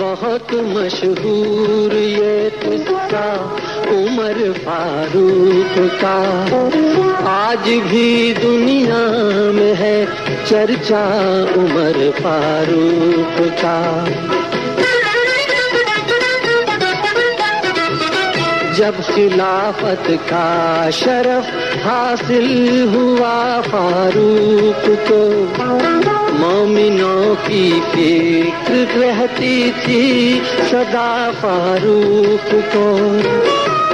बहुत मशहूर ये किस्सा उमर फारूक का। आज भी दुनिया में है चर्चा उमर फारूक का। जब खिलाफत का शरफ हासिल हुआ फारूक को, मोमिनों की फ़िक्र रहती थी सदा फारूक को।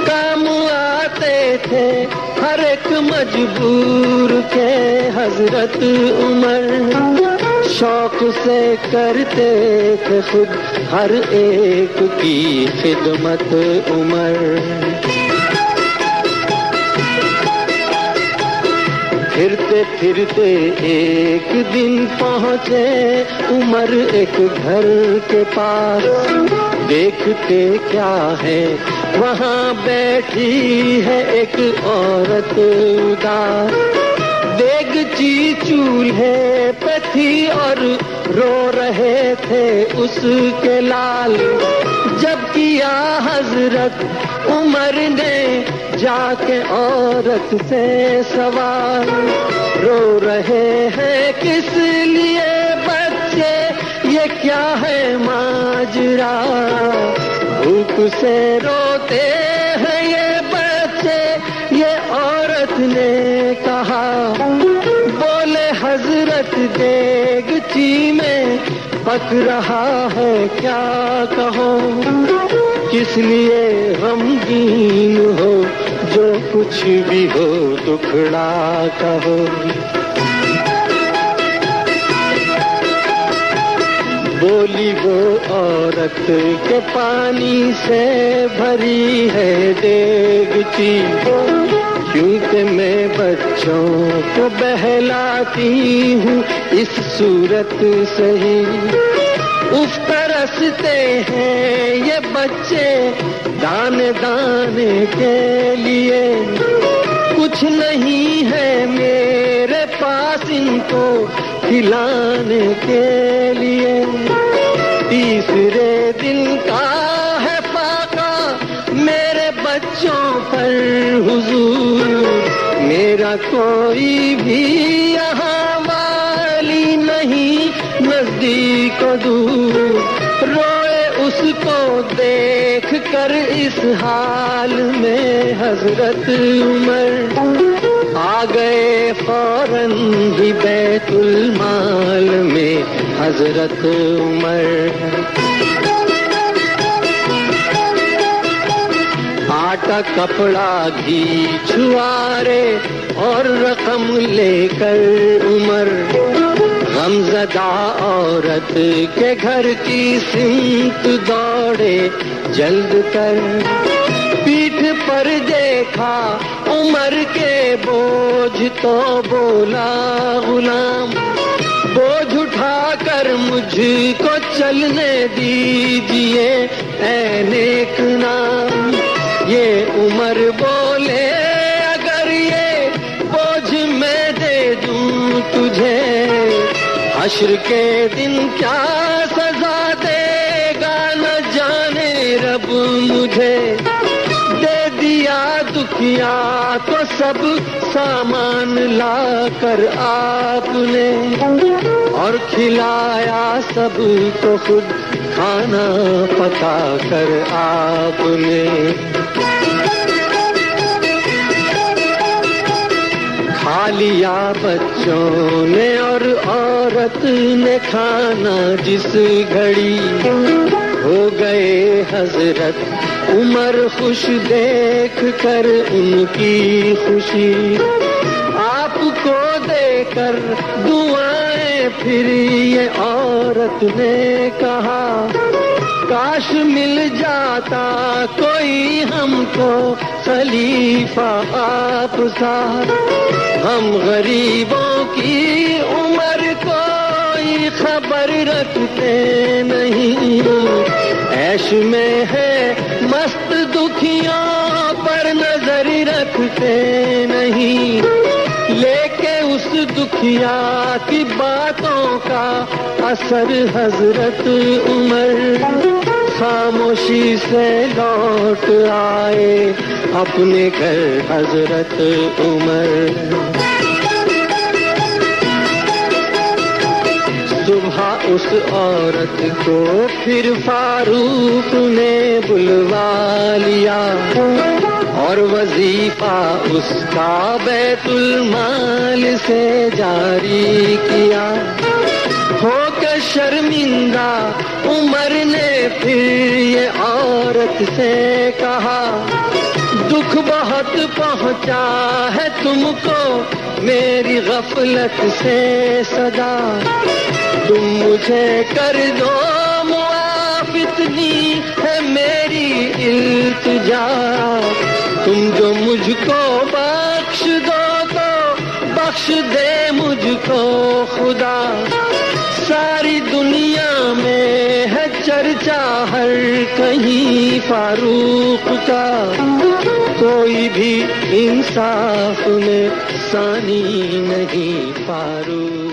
काम आते थे हर एक मजबूर के हज़रत उमर। शौक से करते थे खुद हर एक की खिदमत उमर। फिरते फिरते एक दिन पहुँचे उमर एक घर के पास। देखते क्या है, वहाँ बैठी है एक औरत उदास। देगची चूल्हे पे थी और रो रहे थे उसके लाल। जब किया हज़रत उमर ने जाके औरत से सवाल। रो रहे हैं किस लिए बच्चे, ये क्या है माजरा? भूख से रोते देगची में पक रहा है, क्या कहो? किस लिए गमगीन हो, जो कुछ भी हो, दुखड़ा कहो? बोली वो औरत के पानी से भरी है देगची क्योंकि मैं बच्चों को बहलाती हूँ, इस सूरत से ही। उस तरसते हैं ये बच्चे दाने दाने के लिए। कुछ नहीं है मेरे पास इनको खिलाने के लिए। तीसरे दिन का हुजूर, मेरा कोई भी यहाँ वाली नहीं नज़दीक दूर। रोए उसको देख कर इस हाल में हज़रत उमर। आ गए फ़ौरन ही बैतुल माल में हज़रत उमर। आटा कपड़ा घी छुआरे और रकम लेकर उमर। गमजदा औरत के घर की सिमत दौड़े जल्द कर। पीठ पर देखा उमर के बोझ तो बोला गुलाम। बोझ उठाकर मुझको चलने दीजिए ऐनेक नाम। ये उम्र बोले, अगर ये बोझ मैं दे दूँ तुझे, हश्र के दिन क्या सजा देगा न जाने रब मुझे। दे दिया दुखिया तो सब सामान ला कर आपने, और खिलाया सबको खुद खाना पका कर आपने। लिया बच्चों ने और औरत ने खाना जिस घड़ी हो गए हज़रत। उमर खुश देख कर उनकी खुशी। आपको देकर दुआएँ फिर ये औरत ने कहा, काश मिल जाता कोई हमको खलीफा आप सा हम गरीबों की उम्र कोई खबर रखते नहीं। ऐश में है मस्त दुखियों पर नज़र रखते नहीं। लेके उस दुखिया की बातों का असर हज़रत उमर। खामोशी से लौट आए अपने घर हज़रत उमर। सुबह उस औरत को फिर फारूक ने बुलवा लिया और वजीफा उसका बैतुल माल से जारी किया। शर्मिंदा उमर ने फिर ये औरत से कहा, दुख बहुत पहुँचा है तुमको मेरी गफलत से सदा। तुम मुझे कर दो मुआफ, इतनी है मेरी इल्तिजा। तुम जो मुझको बख्श दो तो बख्श दे मुझको खुदा। कहीं फारूक का कोई भी इंसाफ में सानी नहीं फारूक।